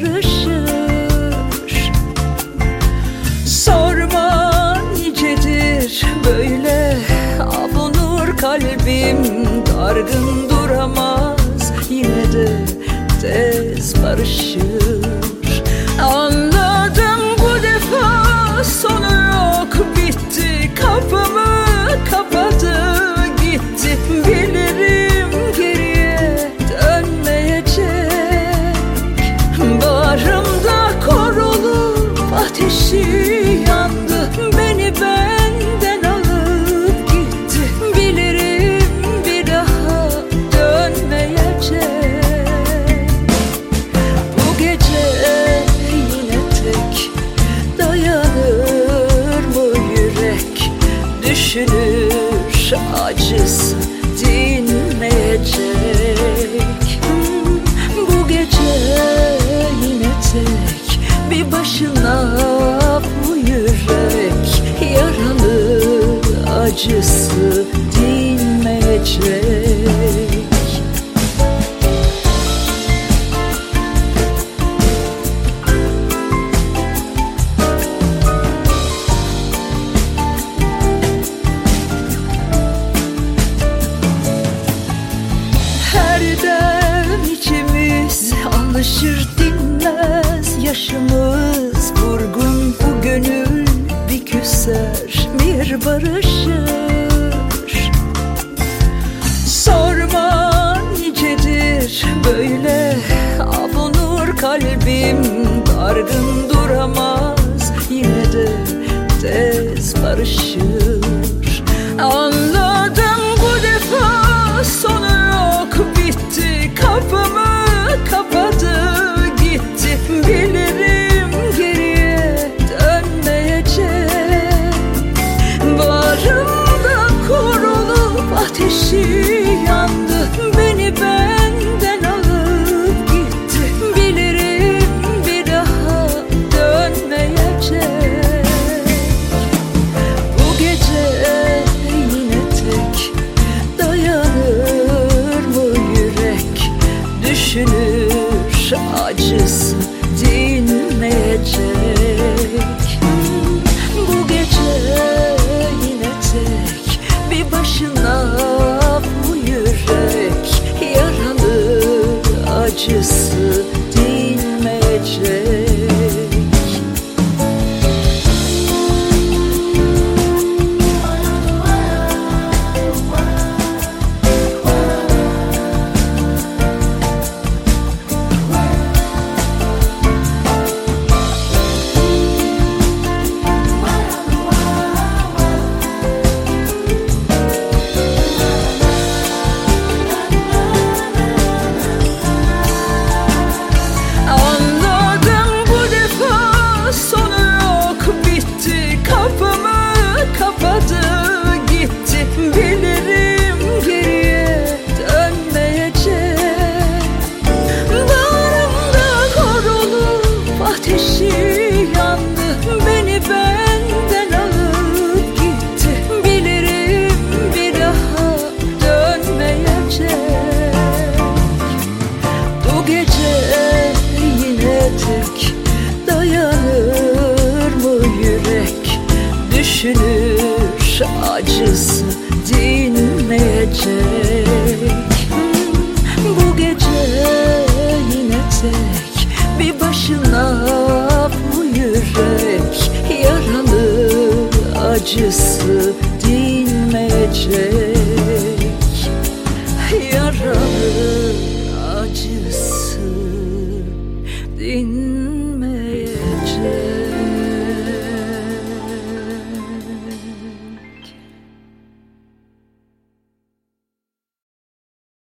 bir barışır Sorma nicedir böyle Avunur kalbim dargın duramaz. Yine de tez barışır. Anladım Düşünür acısı dinmeyecek. Bu gece yine tek bir başına bu yürek Yaralı acısı dinmeyecek içimiz alışır dinmez yaşımız Vurgun bu gönül bir küser bir barışır. Sorma nicedir böyle avunur kalbim Dargın duramaz yine de tez barışır. Anladım dinmeyecek Bu gece yine tek bir başına bu yürek Yaralı acısı acısı dinmeyecek. Bu gece yine tek bir başına bu yürek Yaralı acısı dinmeyecek.